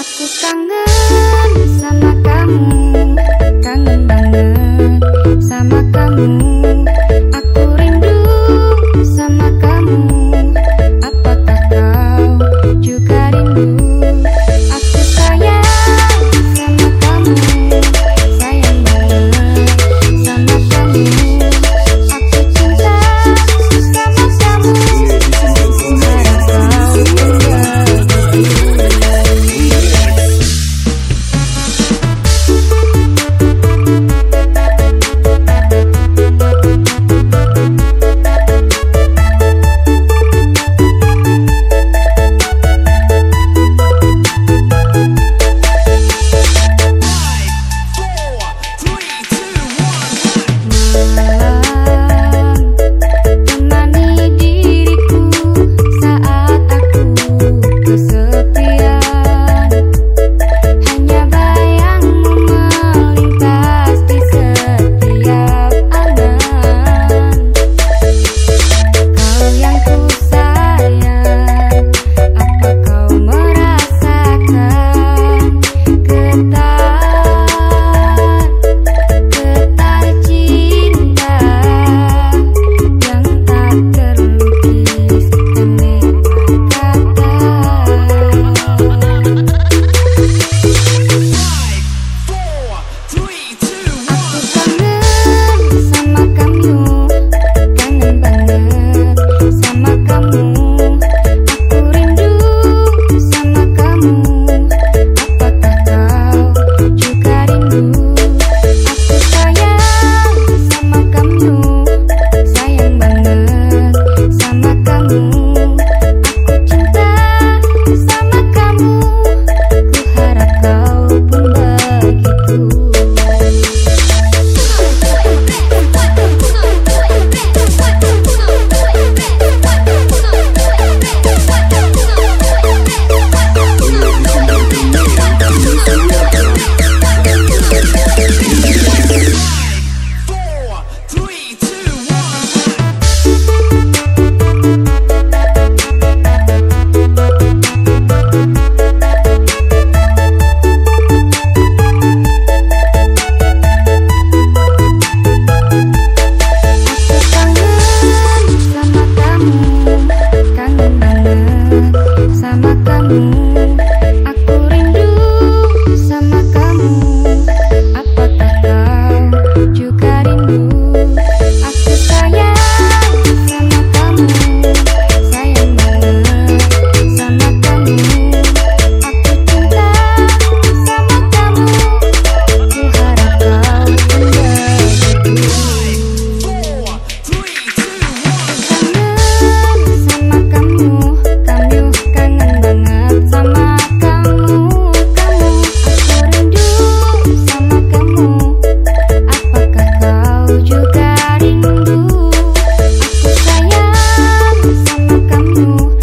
Aku kangen sama kamu you.